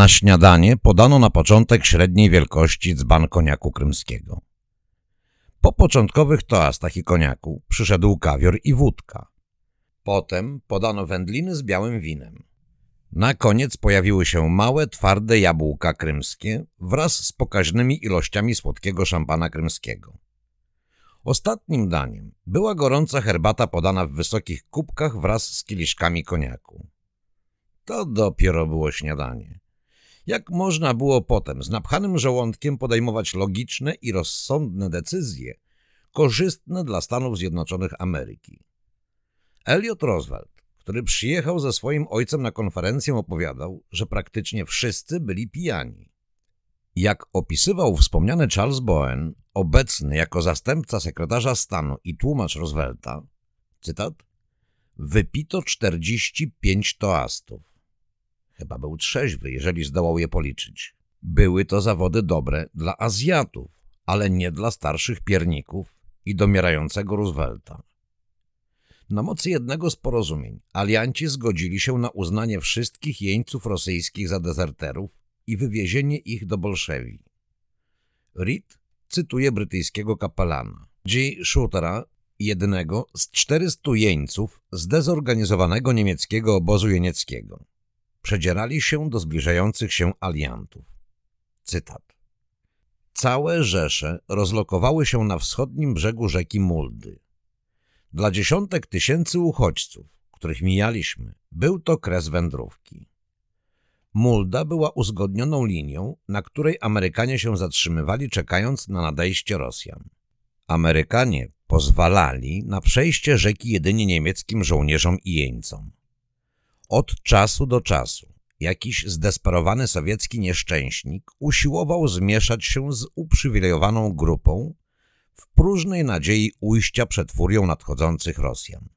Na śniadanie podano na początek średniej wielkości dzban koniaku krymskiego. Po początkowych toastach i koniaku przyszedł kawior i wódka. Potem podano wędliny z białym winem. Na koniec pojawiły się małe, twarde jabłka krymskie wraz z pokaźnymi ilościami słodkiego szampana krymskiego. Ostatnim daniem była gorąca herbata podana w wysokich kubkach wraz z kieliszkami koniaku. To dopiero było śniadanie. Jak można było potem z napchanym żołądkiem podejmować logiczne i rozsądne decyzje, korzystne dla Stanów Zjednoczonych Ameryki? Elliot Roosevelt, który przyjechał ze swoim ojcem na konferencję, opowiadał, że praktycznie wszyscy byli pijani. Jak opisywał wspomniany Charles Bowen, obecny jako zastępca sekretarza stanu i tłumacz Roosevelta, cytat, wypito 45 toastów. Chyba był trzeźwy, jeżeli zdołał je policzyć. Były to zawody dobre dla Azjatów, ale nie dla starszych pierników i domierającego Roosevelta. Na mocy jednego z porozumień alianci zgodzili się na uznanie wszystkich jeńców rosyjskich za dezerterów i wywiezienie ich do Bolszewi. Reed cytuje brytyjskiego kapelana G. Shootera, jednego z 400 jeńców zdezorganizowanego niemieckiego obozu jenieckiego. Przedzierali się do zbliżających się aliantów. Cytat. Całe rzesze rozlokowały się na wschodnim brzegu rzeki Muldy. Dla dziesiątek tysięcy uchodźców, których mijaliśmy, był to kres wędrówki. Mulda była uzgodnioną linią, na której Amerykanie się zatrzymywali, czekając na nadejście Rosjan. Amerykanie pozwalali na przejście rzeki jedynie niemieckim żołnierzom i jeńcom. Od czasu do czasu jakiś zdesperowany sowiecki nieszczęśnik usiłował zmieszać się z uprzywilejowaną grupą w próżnej nadziei ujścia przed furią nadchodzących Rosjan.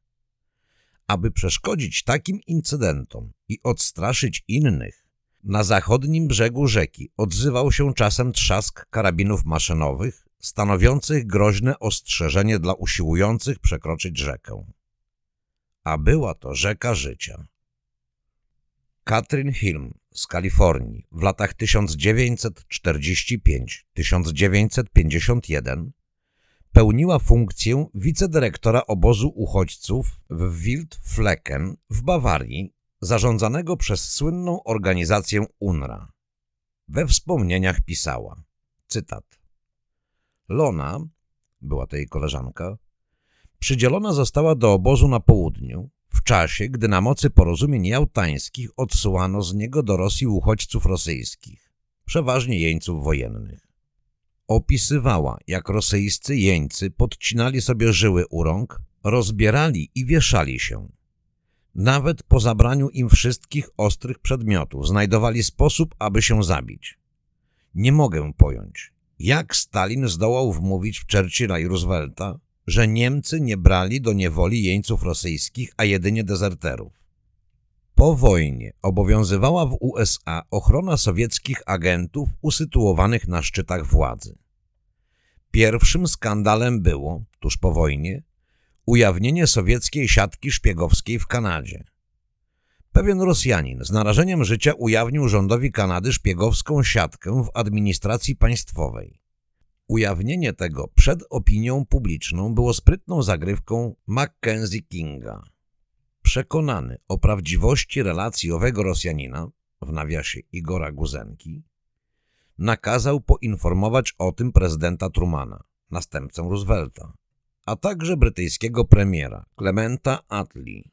Aby przeszkodzić takim incydentom i odstraszyć innych, na zachodnim brzegu rzeki odzywał się czasem trzask karabinów maszynowych, stanowiących groźne ostrzeżenie dla usiłujących przekroczyć rzekę. A była to rzeka życia. Katrin Hilm z Kalifornii w latach 1945-1951 pełniła funkcję wicedyrektora obozu uchodźców w Wildflecken w Bawarii, zarządzanego przez słynną organizację UNRWA. We wspomnieniach pisała, cytat, Lona, była to jej koleżanka, przydzielona została do obozu na południu, w czasie, gdy na mocy porozumień jałtańskich odsyłano z niego do Rosji uchodźców rosyjskich, przeważnie jeńców wojennych. Opisywała, jak rosyjscy jeńcy podcinali sobie żyły u rąk, rozbierali i wieszali się. Nawet po zabraniu im wszystkich ostrych przedmiotów znajdowali sposób, aby się zabić. Nie mogę pojąć, jak Stalin zdołał wmówić w Churchilla i Roosevelta, że Niemcy nie brali do niewoli jeńców rosyjskich, a jedynie dezerterów. Po wojnie obowiązywała w USA ochrona sowieckich agentów usytuowanych na szczytach władzy. Pierwszym skandalem było, tuż po wojnie, ujawnienie sowieckiej siatki szpiegowskiej w Kanadzie. Pewien Rosjanin z narażeniem życia ujawnił rządowi Kanady szpiegowską siatkę w administracji państwowej. Ujawnienie tego przed opinią publiczną było sprytną zagrywką Mackenzie Kinga. Przekonany o prawdziwości relacji owego Rosjanina, w nawiasie Igora Guzenki, nakazał poinformować o tym prezydenta Trumana, następcę Roosevelta, a także brytyjskiego premiera Clementa Attlee.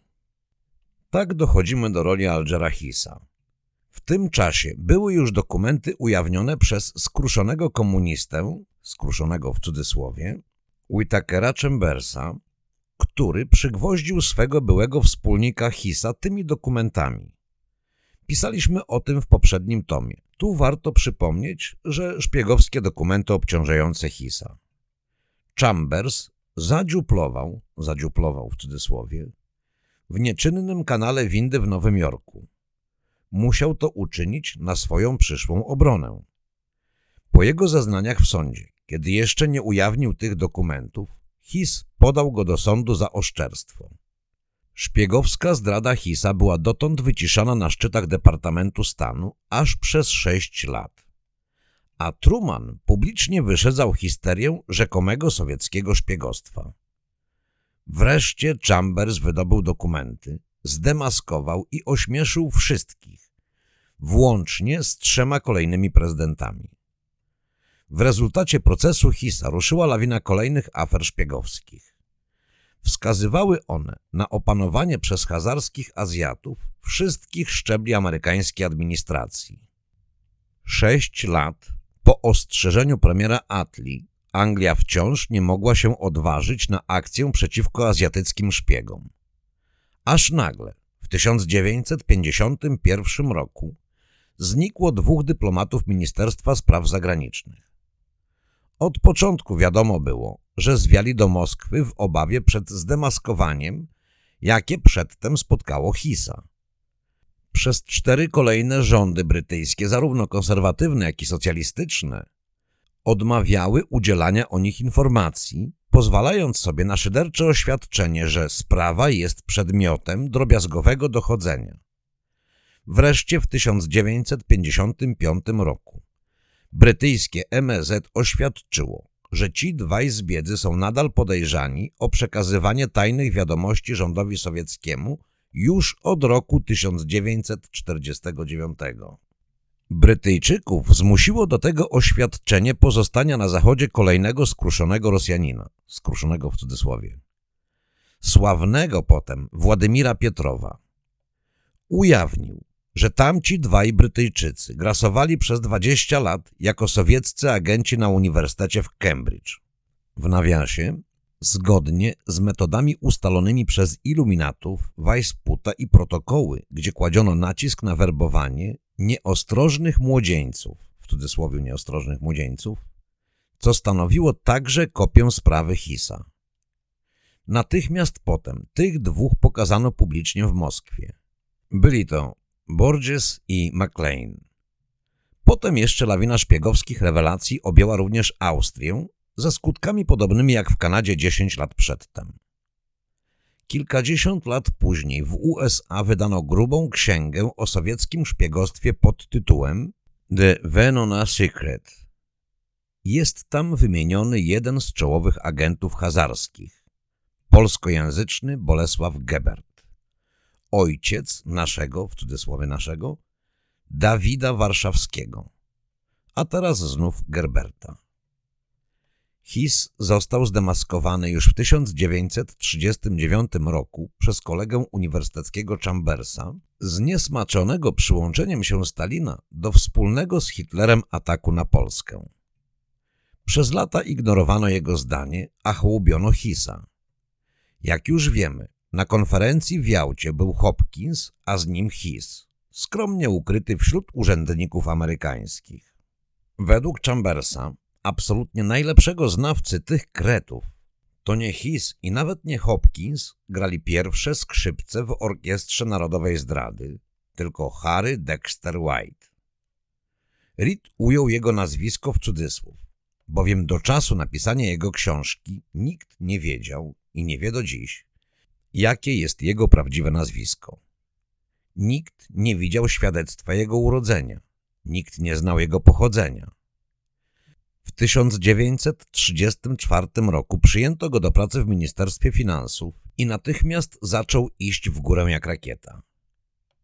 Tak dochodzimy do roli Algera Hissa. W tym czasie były już dokumenty ujawnione przez skruszonego komunistę, skruszonego w cudzysłowie, Whitakera Chambersa, który przygwoździł swego byłego wspólnika Hisa tymi dokumentami. Pisaliśmy o tym w poprzednim tomie. Tu warto przypomnieć, że szpiegowskie dokumenty obciążające Hisa. Chambers zadziuplował, zadziuplował w cudzysłowie, w nieczynnym kanale windy w Nowym Jorku. Musiał to uczynić na swoją przyszłą obronę. Po jego zeznaniach w sądzie, kiedy jeszcze nie ujawnił tych dokumentów, His podał go do sądu za oszczerstwo. Szpiegowska zdrada Hisa była dotąd wyciszana na szczytach Departamentu Stanu aż przez sześć lat. A Truman publicznie wyszedzał histerię rzekomego sowieckiego szpiegostwa. Wreszcie Chambers wydobył dokumenty, zdemaskował i ośmieszył wszystkich, włącznie z trzema kolejnymi prezydentami. W rezultacie procesu Hisa ruszyła lawina kolejnych afer szpiegowskich. Wskazywały one na opanowanie przez hazarskich Azjatów wszystkich szczebli amerykańskiej administracji. Sześć lat po ostrzeżeniu premiera Atli Anglia wciąż nie mogła się odważyć na akcję przeciwko azjatyckim szpiegom. Aż nagle, w 1951 roku, znikło dwóch dyplomatów Ministerstwa Spraw Zagranicznych. Od początku wiadomo było, że zwiali do Moskwy w obawie przed zdemaskowaniem, jakie przedtem spotkało Hisa. Przez cztery kolejne rządy brytyjskie, zarówno konserwatywne, jak i socjalistyczne, odmawiały udzielania o nich informacji, pozwalając sobie na szydercze oświadczenie, że sprawa jest przedmiotem drobiazgowego dochodzenia. Wreszcie w 1955 roku brytyjskie MZ oświadczyło, że ci dwaj zbiedzy są nadal podejrzani o przekazywanie tajnych wiadomości rządowi sowieckiemu już od roku 1949. Brytyjczyków zmusiło do tego oświadczenie pozostania na zachodzie kolejnego skruszonego Rosjanina, skruszonego w cudzysłowie, sławnego potem Władymira Pietrowa. Ujawnił, że tamci dwaj Brytyjczycy grasowali przez 20 lat jako sowieccy agenci na Uniwersytecie w Cambridge. W nawiasie, zgodnie z metodami ustalonymi przez iluminatów, Weissputa i protokoły, gdzie kładziono nacisk na werbowanie nieostrożnych młodzieńców, w cudzysłowie nieostrożnych młodzieńców, co stanowiło także kopię sprawy Hisa. Natychmiast potem tych dwóch pokazano publicznie w Moskwie. Byli to Borges i MacLean. Potem jeszcze lawina szpiegowskich rewelacji objęła również Austrię, ze skutkami podobnymi jak w Kanadzie 10 lat przedtem. Kilkadziesiąt lat później w USA wydano grubą księgę o sowieckim szpiegostwie pod tytułem The Venona Secret. Jest tam wymieniony jeden z czołowych agentów hazarskich, polskojęzyczny Bolesław Gebert, ojciec naszego, w cudzysłowie naszego, Dawida Warszawskiego, a teraz znów Gerberta. His został zdemaskowany już w 1939 roku przez kolegę uniwersyteckiego Chambersa, zniesmaczonego przyłączeniem się Stalina do wspólnego z Hitlerem ataku na Polskę. Przez lata ignorowano jego zdanie, a chłubiono Hisa. Jak już wiemy, na konferencji w Jałcie był Hopkins, a z nim His, skromnie ukryty wśród urzędników amerykańskich. Według Chambersa absolutnie najlepszego znawcy tych kretów, to nie His i nawet nie Hopkins grali pierwsze skrzypce w Orkiestrze Narodowej Zdrady, tylko Harry Dexter White. Reed ujął jego nazwisko w cudzysłów, bowiem do czasu napisania jego książki nikt nie wiedział i nie wie do dziś, jakie jest jego prawdziwe nazwisko. Nikt nie widział świadectwa jego urodzenia, nikt nie znał jego pochodzenia. W 1934 roku przyjęto go do pracy w Ministerstwie Finansów i natychmiast zaczął iść w górę jak rakieta.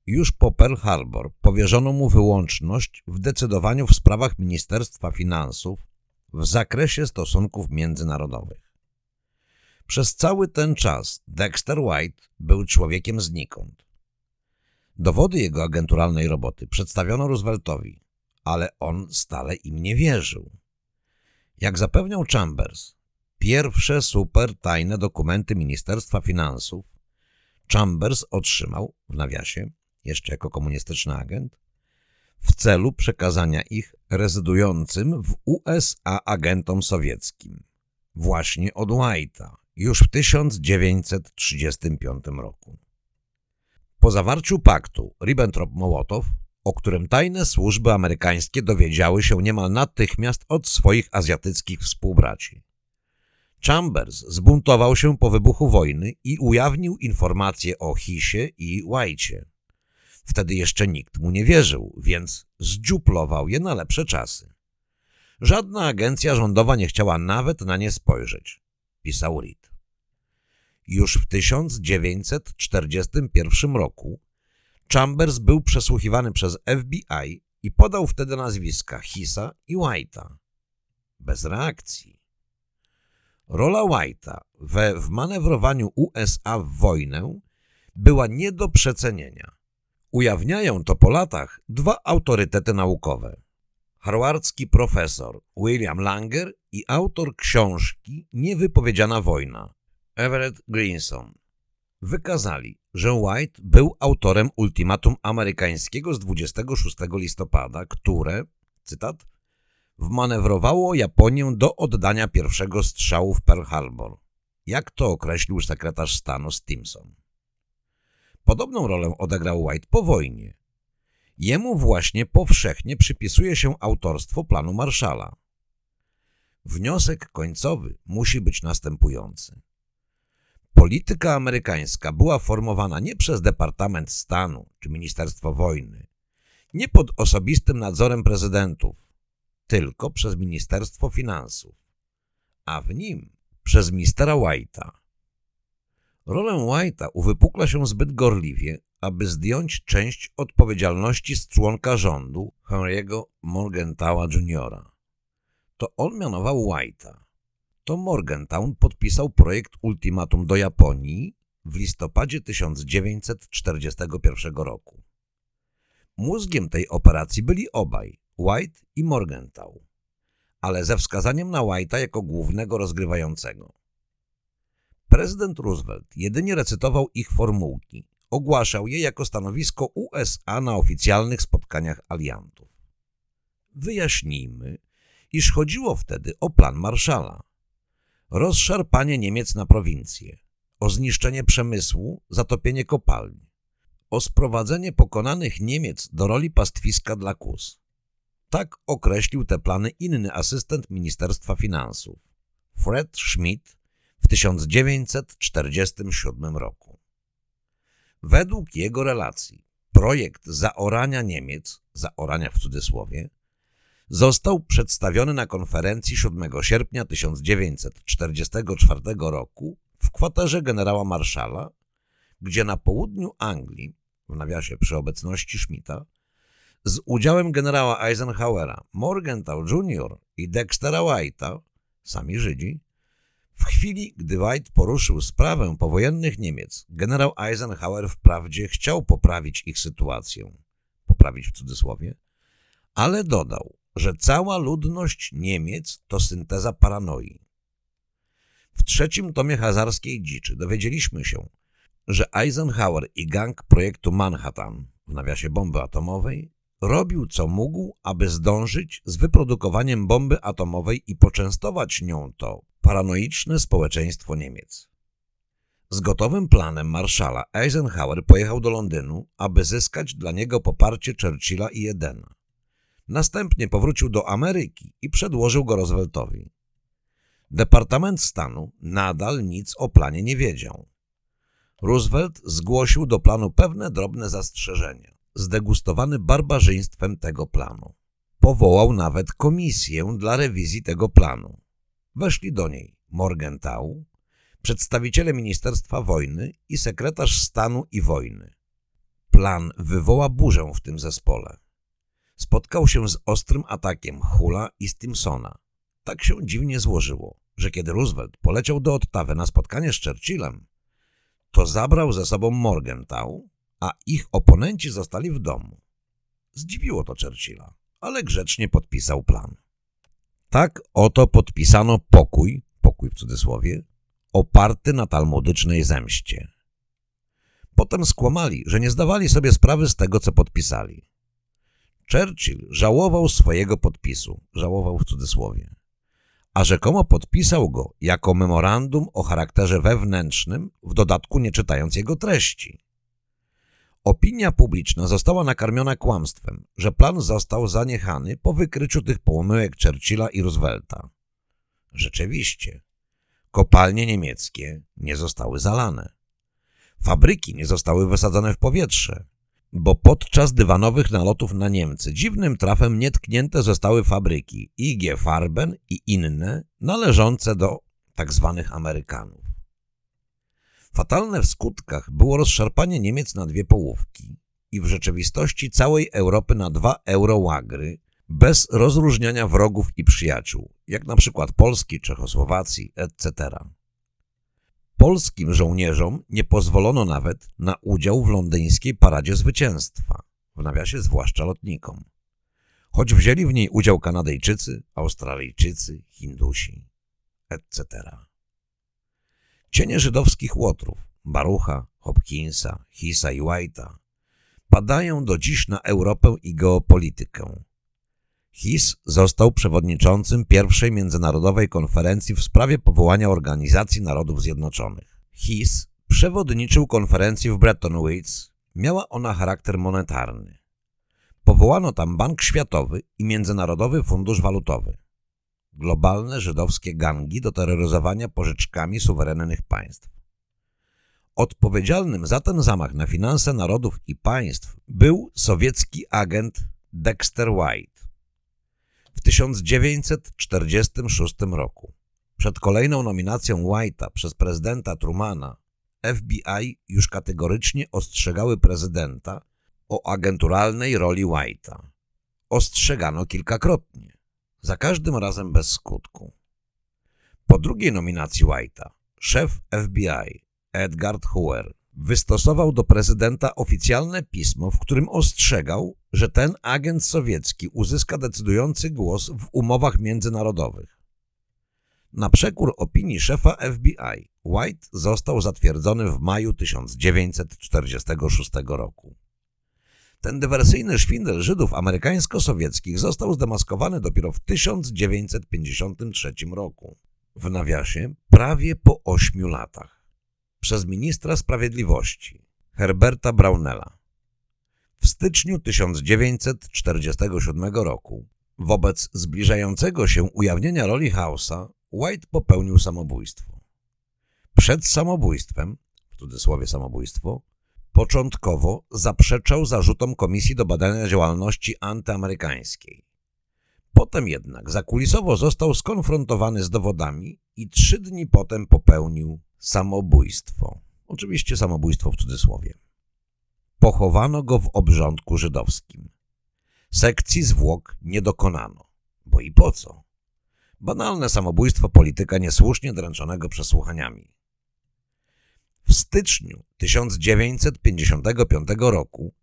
Już po Pearl Harbor powierzono mu wyłączność w decydowaniu w sprawach Ministerstwa Finansów w zakresie stosunków międzynarodowych. Przez cały ten czas Dexter White był człowiekiem znikąd. Dowody jego agenturalnej roboty przedstawiono Rooseveltowi, ale on stale im nie wierzył. Jak zapewniał Chambers, pierwsze super tajne dokumenty Ministerstwa Finansów Chambers otrzymał, w nawiasie, jeszcze jako komunistyczny agent, w celu przekazania ich rezydującym w USA agentom sowieckim, właśnie od White'a, już w 1935 roku. Po zawarciu paktu Ribbentrop-Mołotow o którym tajne służby amerykańskie dowiedziały się niemal natychmiast od swoich azjatyckich współbraci. Chambers zbuntował się po wybuchu wojny i ujawnił informacje o Hisie i White'cie. Wtedy jeszcze nikt mu nie wierzył, więc zdziuplował je na lepsze czasy. Żadna agencja rządowa nie chciała nawet na nie spojrzeć, pisał Reed. Już w 1941 roku Chambers był przesłuchiwany przez FBI i podał wtedy nazwiska Hisa i White'a. Bez reakcji. Rola White'a we wmanewrowaniu USA w wojnę była nie do przecenienia. Ujawniają to po latach dwa autorytety naukowe. Harwardzki profesor William Langer i autor książki Niewypowiedziana wojna Everett Greenson wykazali, że White był autorem ultimatum amerykańskiego z 26 listopada, które, cytat, wmanewrowało Japonię do oddania pierwszego strzału w Pearl Harbor, jak to określił sekretarz stanu Stimson. Podobną rolę odegrał White po wojnie. Jemu właśnie powszechnie przypisuje się autorstwo planu Marszala. Wniosek końcowy musi być następujący. Polityka amerykańska była formowana nie przez Departament Stanu czy Ministerstwo Wojny, nie pod osobistym nadzorem prezydentów, tylko przez Ministerstwo Finansów, a w nim przez mistera White'a. Rolę White'a uwypukla się zbyt gorliwie, aby zdjąć część odpowiedzialności z członka rządu Henry'ego Morgentaua Jr. To on mianował White'a. To Morgenthau podpisał projekt ultimatum do Japonii w listopadzie 1941 roku. Mózgiem tej operacji byli obaj, White i Morgenthau, ale ze wskazaniem na White'a jako głównego rozgrywającego. Prezydent Roosevelt jedynie recytował ich formułki, ogłaszał je jako stanowisko USA na oficjalnych spotkaniach aliantów. Wyjaśnijmy, iż chodziło wtedy o plan Marszala. Rozszarpanie Niemiec na prowincje, o zniszczenie przemysłu, zatopienie kopalni, o sprowadzenie pokonanych Niemiec do roli pastwiska dla kus. Tak określił te plany inny asystent Ministerstwa Finansów, Fred Schmidt, w 1947 roku. Według jego relacji projekt zaorania Niemiec, zaorania w cudzysłowie, został przedstawiony na konferencji 7 sierpnia 1944 roku w kwaterze generała Marszala, gdzie na południu Anglii, w nawiasie przy obecności Schmidta, z udziałem generała Eisenhowera, Morgenthau Jr. i Dextera White'a, sami Żydzi, w chwili, gdy White poruszył sprawę powojennych Niemiec, generał Eisenhower wprawdzie chciał poprawić ich sytuację, poprawić w cudzysłowie, ale dodał, że cała ludność Niemiec to synteza paranoi. W trzecim tomie Hazarskiej Dziczy dowiedzieliśmy się, że Eisenhower i gang projektu Manhattan, w nawiasie bomby atomowej, robił co mógł, aby zdążyć z wyprodukowaniem bomby atomowej i poczęstować nią to paranoiczne społeczeństwo Niemiec. Z gotowym planem Marszala Eisenhower pojechał do Londynu, aby zyskać dla niego poparcie Churchilla i Edena. Następnie powrócił do Ameryki i przedłożył go Rooseveltowi. Departament Stanu nadal nic o planie nie wiedział. Roosevelt zgłosił do planu pewne drobne zastrzeżenia, zdegustowany barbarzyństwem tego planu. Powołał nawet komisję dla rewizji tego planu. Weszli do niej Morgenthau, przedstawiciele Ministerstwa Wojny i sekretarz stanu i wojny. Plan wywoła burzę w tym zespole. Spotkał się z ostrym atakiem Hula i Stimsona. Tak się dziwnie złożyło, że kiedy Roosevelt poleciał do Ottawy na spotkanie z Churchillem, to zabrał ze sobą Morgenthau, a ich oponenci zostali w domu. Zdziwiło to Churchilla, ale grzecznie podpisał plan. Tak oto podpisano pokój, pokój w cudzysłowie, oparty na talmudycznej zemście. Potem skłamali, że nie zdawali sobie sprawy z tego, co podpisali. Churchill żałował swojego podpisu, żałował w cudzysłowie, a rzekomo podpisał go jako memorandum o charakterze wewnętrznym, w dodatku nie czytając jego treści. Opinia publiczna została nakarmiona kłamstwem, że plan został zaniechany po wykryciu tych pomyłek Churchilla i Roosevelta. Rzeczywiście, Kopalnie niemieckie nie zostały zalane. Fabryki nie zostały wysadzone w powietrze, bo podczas dywanowych nalotów na Niemcy dziwnym trafem nietknięte zostały fabryki IG Farben i inne należące do tzw. Tak Amerykanów. Fatalne w skutkach było rozszarpanie Niemiec na dwie połówki i w rzeczywistości całej Europy na dwa eurołagry bez rozróżniania wrogów i przyjaciół, jak na przykład Polski, Czechosłowacji, etc. Polskim żołnierzom nie pozwolono nawet na udział w londyńskiej paradzie zwycięstwa, w nawiasie zwłaszcza lotnikom, choć wzięli w niej udział Kanadyjczycy, Australijczycy, Hindusi, etc. Cienie żydowskich łotrów, Barucha, Hopkinsa, Hisa i White'a padają do dziś na Europę i geopolitykę. His został przewodniczącym pierwszej międzynarodowej konferencji w sprawie powołania Organizacji Narodów Zjednoczonych. His przewodniczył konferencji w Bretton Woods. Miała ona charakter monetarny. Powołano tam Bank Światowy i Międzynarodowy Fundusz Walutowy. Globalne żydowskie gangi do terroryzowania pożyczkami suwerennych państw. Odpowiedzialnym za ten zamach na finanse narodów i państw był sowiecki agent Dexter White w 1946 roku. Przed kolejną nominacją White'a przez prezydenta Trumana FBI już kategorycznie ostrzegały prezydenta o agenturalnej roli White'a. Ostrzegano kilkakrotnie, za każdym razem bez skutku. Po drugiej nominacji White'a szef FBI Edgard Hoover wystosował do prezydenta oficjalne pismo, w którym ostrzegał, że ten agent sowiecki uzyska decydujący głos w umowach międzynarodowych. Na przekór opinii szefa FBI, White został zatwierdzony w maju 1946 roku. Ten dywersyjny szwindel Żydów amerykańsko-sowieckich został zdemaskowany dopiero w 1953 roku. W nawiasie prawie po ośmiu latach przez ministra sprawiedliwości Herberta Brownella. W styczniu 1947 roku wobec zbliżającego się ujawnienia roli Hausa White popełnił samobójstwo. Przed samobójstwem, w cudzysłowie samobójstwo, początkowo zaprzeczał zarzutom Komisji do Badania Działalności Antyamerykańskiej. Potem jednak zakulisowo został skonfrontowany z dowodami i trzy dni potem popełnił samobójstwo. Oczywiście samobójstwo w cudzysłowie. Pochowano go w obrządku żydowskim. Sekcji zwłok nie dokonano. Bo i po co? Banalne samobójstwo polityka niesłusznie dręczonego przesłuchaniami. W styczniu 1955 roku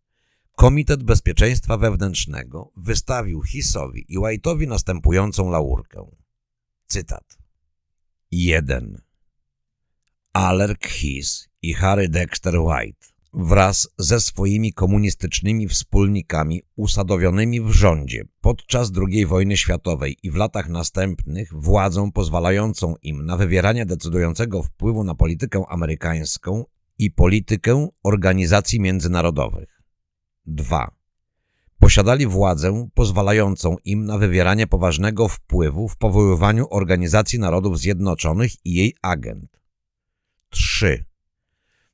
Komitet Bezpieczeństwa Wewnętrznego wystawił Hisowi i White'owi następującą laurkę. Cytat. 1. Alerk His i Harry Dexter White wraz ze swoimi komunistycznymi wspólnikami usadowionymi w rządzie podczas II wojny światowej i w latach następnych władzą pozwalającą im na wywieranie decydującego wpływu na politykę amerykańską i politykę organizacji międzynarodowych. 2. Posiadali władzę pozwalającą im na wywieranie poważnego wpływu w powoływaniu Organizacji Narodów Zjednoczonych i jej agent. 3.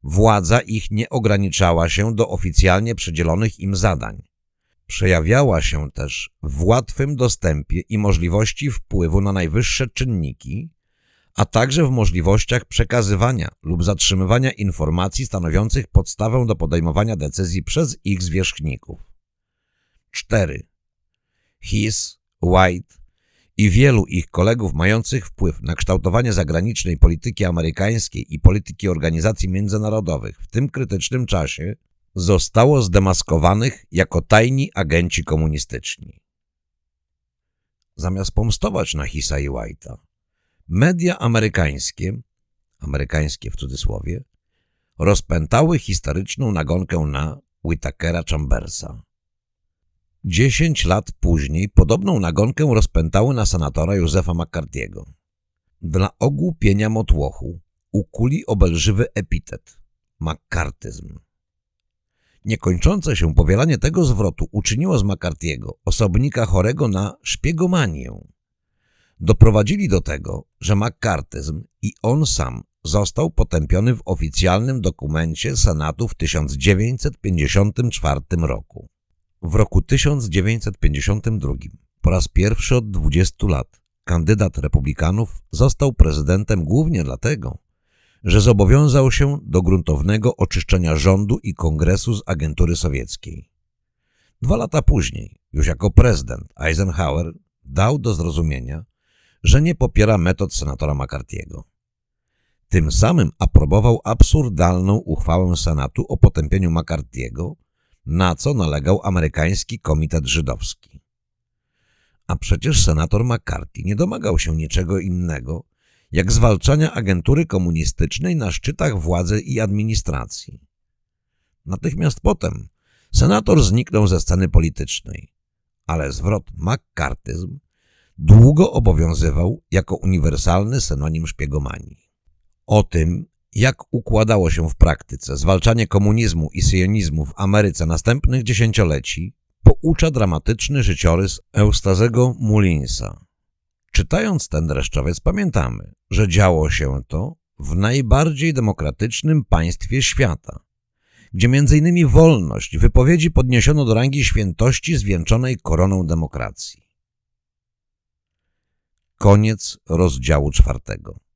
Władza ich nie ograniczała się do oficjalnie przydzielonych im zadań. Przejawiała się też w łatwym dostępie i możliwości wpływu na najwyższe czynniki, a także w możliwościach przekazywania lub zatrzymywania informacji stanowiących podstawę do podejmowania decyzji przez ich zwierzchników. 4. His, White i wielu ich kolegów mających wpływ na kształtowanie zagranicznej polityki amerykańskiej i polityki organizacji międzynarodowych w tym krytycznym czasie zostało zdemaskowanych jako tajni agenci komunistyczni. Zamiast pomstować na Hisa i White'a, media amerykańskie, amerykańskie w cudzysłowie, rozpętały historyczną nagonkę na Whitakera Chambersa. Dziesięć lat później podobną nagonkę rozpętały na senatora Józefa McCarthy'ego. Dla ogłupienia motłochu ukuli obelżywy epitet – makartyzm. Niekończące się powielanie tego zwrotu uczyniło z McCarthy'ego osobnika chorego na szpiegomanię. doprowadzili do tego, że makartyzm i on sam został potępiony w oficjalnym dokumencie Senatu w 1954 roku. W roku 1952, po raz pierwszy od 20 lat, kandydat republikanów został prezydentem głównie dlatego, że zobowiązał się do gruntownego oczyszczenia rządu i kongresu z agentury sowieckiej. Dwa lata później, już jako prezydent, Eisenhower dał do zrozumienia, że nie popiera metod senatora McCarthy'ego. Tym samym aprobował absurdalną uchwałę Senatu o potępieniu McCarthy'ego, na co nalegał amerykański komitet żydowski. A przecież senator McCarthy nie domagał się niczego innego, jak zwalczania agentury komunistycznej na szczytach władzy i administracji. Natychmiast potem senator zniknął ze sceny politycznej, ale zwrot McCartyzm długo obowiązywał jako uniwersalny synonim szpiegomanii. O tym, jak układało się w praktyce zwalczanie komunizmu i syjonizmu w Ameryce następnych dziesięcioleci, poucza dramatyczny życiorys Eustazego Mullinsa. Czytając ten dreszczowiec pamiętamy, że działo się to w najbardziej demokratycznym państwie świata, gdzie m.in. wolność wypowiedzi podniesiono do rangi świętości zwieńczonej koroną demokracji. Koniec rozdziału czwartego.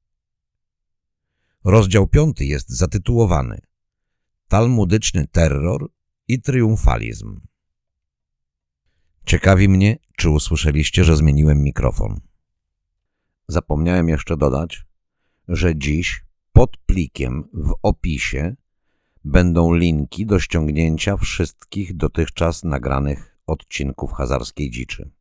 Rozdział piąty jest zatytułowany Talmudyczny terror i triumfalizm. Ciekawi mnie, czy usłyszeliście, że zmieniłem mikrofon. Zapomniałem jeszcze dodać, że dziś pod plikiem w opisie będą linki do ściągnięcia wszystkich dotychczas nagranych odcinków Hazarskiej Dziczy.